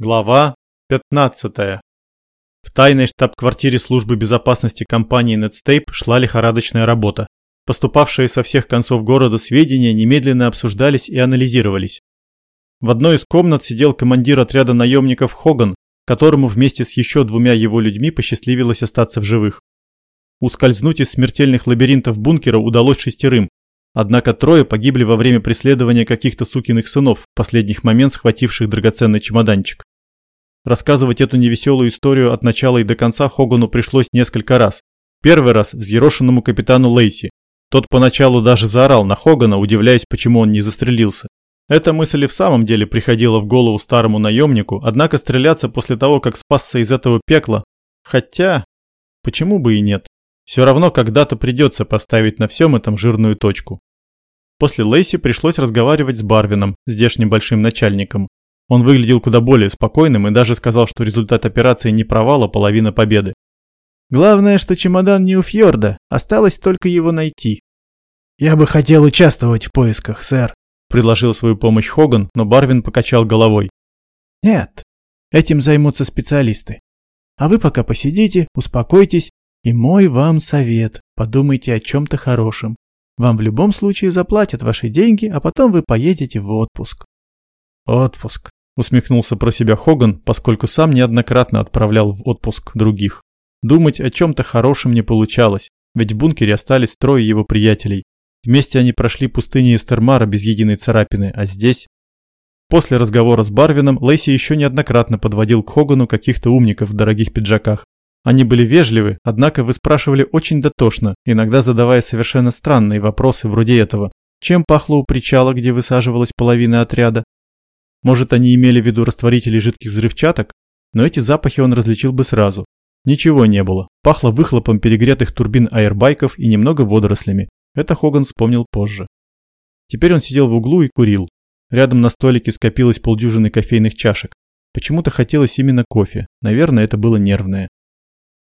Глава 15. В тайной штаб-квартире службы безопасности компании Netscape шла лихорадочная работа. Поступавшие со всех концов города сведения немедленно обсуждались и анализировались. В одной из комнат сидел командир отряда наемников Хоган, которому вместе с еще двумя его людьми посчастливилось остаться в живых. Ускользнуть из смертельных лабиринтов бункера удалось шестерым, однако трое погибли во время преследования каких-то сукиных сынов, в последних момент схвативших драгоценный чемоданчик. Рассказывать эту невеселую историю от начала и до конца Хогану пришлось несколько раз. Первый раз взъерошенному капитану Лейси. Тот поначалу даже заорал на Хогана, удивляясь, почему он не застрелился. Эта мысль и в самом деле приходила в голову старому наемнику, однако стреляться после того, как спасся из этого пекла... Хотя... Почему бы и нет? Все равно когда-то придется поставить на всем этом жирную точку. После Лейси пришлось разговаривать с Барвином, здешним большим начальником. Он выглядел куда более спокойным и даже сказал, что результат операции не провал, а половина победы. Главное, что чемодан не у Фьорда, осталось только его найти. «Я бы хотел участвовать в поисках, сэр», – предложил свою помощь Хоган, но Барвин покачал головой. «Нет, этим займутся специалисты. А вы пока посидите, успокойтесь, и мой вам совет, подумайте о чем-то хорошем. Вам в любом случае заплатят ваши деньги, а потом вы поедете в отпуск». «Отпуск», Усмехнулся про себя Хоган, поскольку сам неоднократно отправлял в отпуск других. Думать о чем-то хорошем не получалось, ведь в бункере остались трое его приятелей. Вместе они прошли пустыни Эстермара без единой царапины, а здесь... После разговора с Барвином Лейси еще неоднократно подводил к Хогану каких-то умников в дорогих пиджаках. Они были вежливы, однако выспрашивали очень дотошно, иногда задавая совершенно странные вопросы вроде этого. Чем пахло у причала, где высаживалась половина отряда? Может, они имели в виду растворители жидких взрывчаток? Но эти запахи он различил бы сразу. Ничего не было. Пахло выхлопом перегретых турбин аэрбайков и немного водорослями. Это Хоган вспомнил позже. Теперь он сидел в углу и курил. Рядом на столике скопилось полдюжины кофейных чашек. Почему-то хотелось именно кофе. Наверное, это было нервное.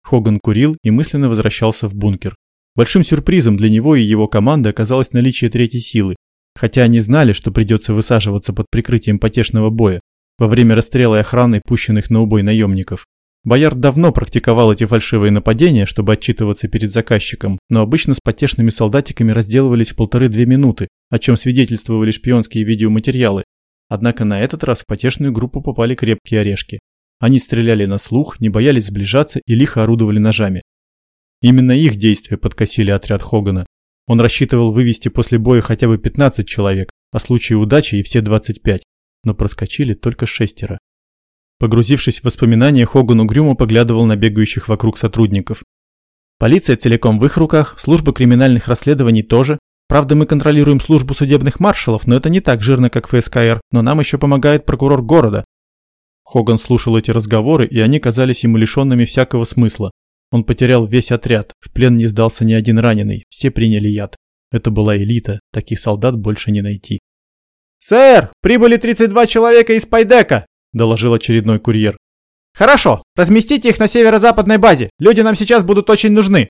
Хоган курил и мысленно возвращался в бункер. Большим сюрпризом для него и его команды оказалось наличие третьей силы, Хотя они знали, что придется высаживаться под прикрытием потешного боя во время расстрела и охраны пущенных на убой наемников. Боярд давно практиковал эти фальшивые нападения, чтобы отчитываться перед заказчиком, но обычно с потешными солдатиками разделывались в полторы-две минуты, о чем свидетельствовали шпионские видеоматериалы. Однако на этот раз в потешную группу попали крепкие орешки. Они стреляли на слух, не боялись сближаться и лихо орудовали ножами. Именно их действия подкосили отряд Хогана. Он рассчитывал вывести после боя хотя бы 15 человек, а в случае удачи и все 25, но проскочили только шестеро. Погрузившись в воспоминания, Хоган угрюмо поглядывал на бегающих вокруг сотрудников. Полиция целиком в их руках, служба криминальных расследований тоже. Правда, мы контролируем службу судебных маршалов, но это не так жирно, как ФСКР, но нам еще помогает прокурор города. Хоган слушал эти разговоры, и они казались ему лишенными всякого смысла. Он потерял весь отряд, в плен не сдался ни один раненый, все приняли яд. Это была элита, таких солдат больше не найти. «Сэр, прибыли 32 человека из Пайдека!» – доложил очередной курьер. «Хорошо, разместите их на северо-западной базе, люди нам сейчас будут очень нужны!»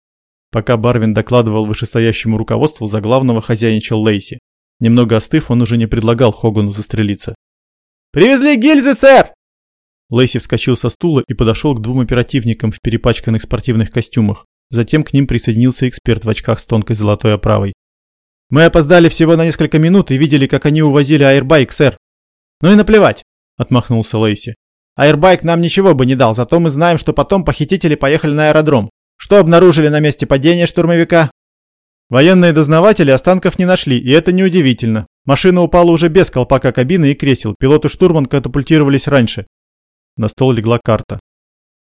Пока Барвин докладывал вышестоящему руководству, за главного хозяйничал Лейси. Немного остыв, он уже не предлагал Хогану застрелиться. «Привезли гильзы, сэр!» Лейси вскочил со стула и подошел к двум оперативникам в перепачканных спортивных костюмах. Затем к ним присоединился эксперт в очках с тонкой золотой оправой. «Мы опоздали всего на несколько минут и видели, как они увозили аэрбайк, сэр». «Ну и наплевать», – отмахнулся Лейси. «Аэрбайк нам ничего бы не дал, зато мы знаем, что потом похитители поехали на аэродром. Что обнаружили на месте падения штурмовика?» Военные дознаватели останков не нашли, и это неудивительно. Машина упала уже без колпака кабины и кресел, пилот и штурман катапультировались раньше. На стол легла карта.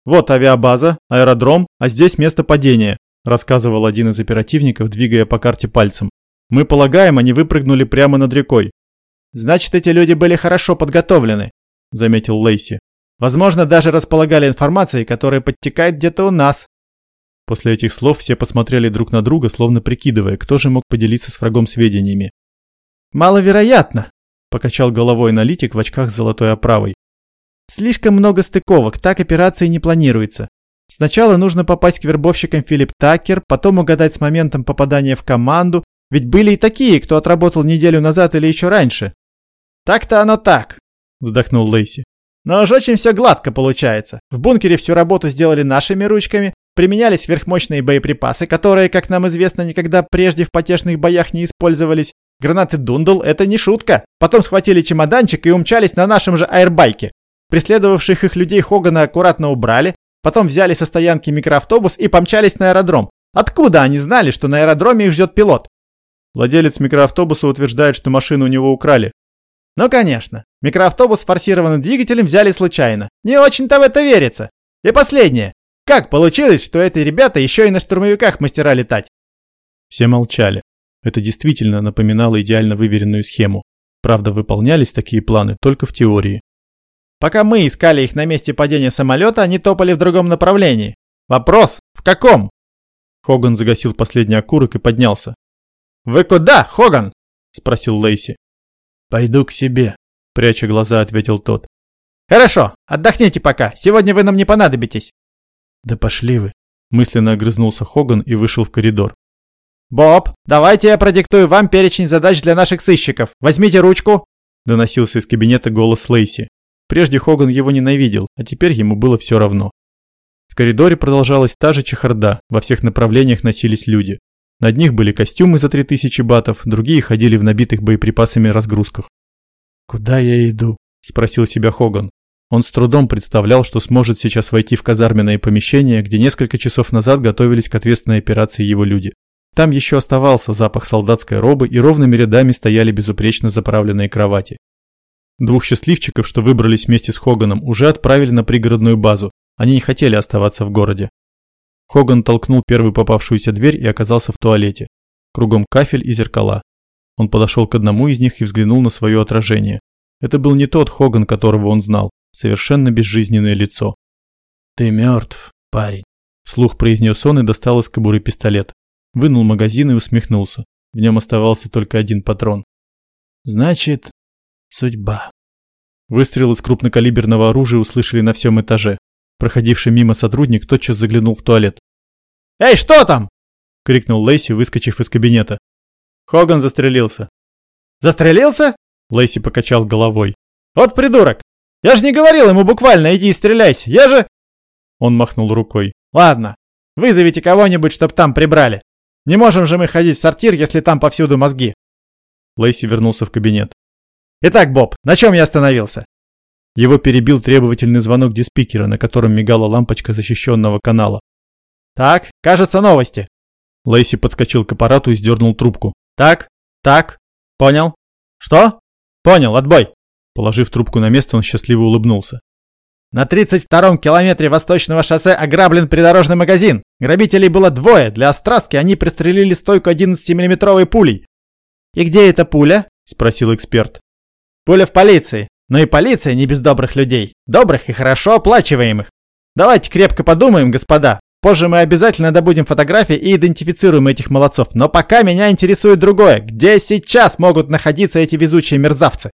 «Вот авиабаза, аэродром, а здесь место падения», рассказывал один из оперативников, двигая по карте пальцем. «Мы полагаем, они выпрыгнули прямо над рекой». «Значит, эти люди были хорошо подготовлены», заметил Лейси. «Возможно, даже располагали информацией, которая подтекает где-то у нас». После этих слов все посмотрели друг на друга, словно прикидывая, кто же мог поделиться с врагом сведениями. «Маловероятно», – покачал головой аналитик в очках с золотой оправой. Слишком много стыковок, так операции не планируется. Сначала нужно попасть к вербовщикам Филипп Такер, потом угадать с моментом попадания в команду, ведь были и такие, кто отработал неделю назад или еще раньше. Так-то оно так, вздохнул Лейси. Но уж очень все гладко получается. В бункере всю работу сделали нашими ручками, применялись сверхмощные боеприпасы, которые, как нам известно, никогда прежде в потешных боях не использовались. Гранаты Дундл – это не шутка. Потом схватили чемоданчик и умчались на нашем же аэрбайке. Преследовавших их людей Хогана аккуратно убрали, потом взяли со стоянки микроавтобус и помчались на аэродром. Откуда они знали, что на аэродроме их ждет пилот? Владелец микроавтобуса утверждает, что машину у него украли. Ну, конечно. Микроавтобус с форсированным двигателем взяли случайно. Не очень-то в это верится. И последнее. Как получилось, что эти ребята еще и на штурмовиках мастера летать? Все молчали. Это действительно напоминало идеально выверенную схему. Правда, выполнялись такие планы только в теории. Пока мы искали их на месте падения самолета, они топали в другом направлении. Вопрос, в каком? Хоган загасил последний окурок и поднялся. «Вы куда, Хоган?» – спросил Лейси. «Пойду к себе», – пряча глаза, ответил тот. «Хорошо, отдохните пока, сегодня вы нам не понадобитесь». «Да пошли вы», – мысленно огрызнулся Хоган и вышел в коридор. «Боб, давайте я продиктую вам перечень задач для наших сыщиков. Возьмите ручку!» Доносился из кабинета голос Лейси. Прежде Хоган его ненавидел, а теперь ему было все равно. В коридоре продолжалась та же чехарда, во всех направлениях носились люди. На одних были костюмы за 3000 батов, другие ходили в набитых боеприпасами разгрузках. «Куда я иду?» – спросил себя Хоган. Он с трудом представлял, что сможет сейчас войти в казарменное помещение, где несколько часов назад готовились к ответственной операции его люди. Там еще оставался запах солдатской робы и ровными рядами стояли безупречно заправленные кровати. Двух счастливчиков, что выбрались вместе с Хоганом, уже отправили на пригородную базу. Они не хотели оставаться в городе. Хоган толкнул первую попавшуюся дверь и оказался в туалете. Кругом кафель и зеркала. Он подошел к одному из них и взглянул на свое отражение. Это был не тот Хоган, которого он знал, совершенно безжизненное лицо. «Ты мертв, парень», – вслух произнес он и достал из кобуры пистолет. Вынул магазин и усмехнулся. В нем оставался только один патрон. «Значит, судьба». Выстрел из крупнокалиберного оружия услышали на всем этаже. Проходивший мимо сотрудник тотчас заглянул в туалет. «Эй, что там?» — крикнул Лейси, выскочив из кабинета. Хоган застрелился. «Застрелился?» — Лейси покачал головой. «Вот придурок! Я же не говорил ему буквально иди и стреляйся, я же...» Он махнул рукой. «Ладно, вызовите кого-нибудь, чтоб там прибрали. Не можем же мы ходить в сортир, если там повсюду мозги». Лейси вернулся в кабинет. «Итак, Боб, на чем я остановился?» Его перебил требовательный звонок диспикера, на котором мигала лампочка защищенного канала. «Так, кажется, новости». Лейси подскочил к аппарату и сдернул трубку. «Так, так, понял. Что? Понял, отбой». Положив трубку на место, он счастливо улыбнулся. На 32-м километре восточного шоссе ограблен придорожный магазин. Грабителей было двое. Для острастки они пристрелили стойку 11-миллиметровой пулей. «И где эта пуля?» – спросил эксперт. «Пуля в полиции. Но и полиция не без добрых людей. Добрых и хорошо оплачиваемых. Давайте крепко подумаем, господа. Позже мы обязательно добудем фотографии и идентифицируем этих молодцов. Но пока меня интересует другое. Где сейчас могут находиться эти везучие мерзавцы?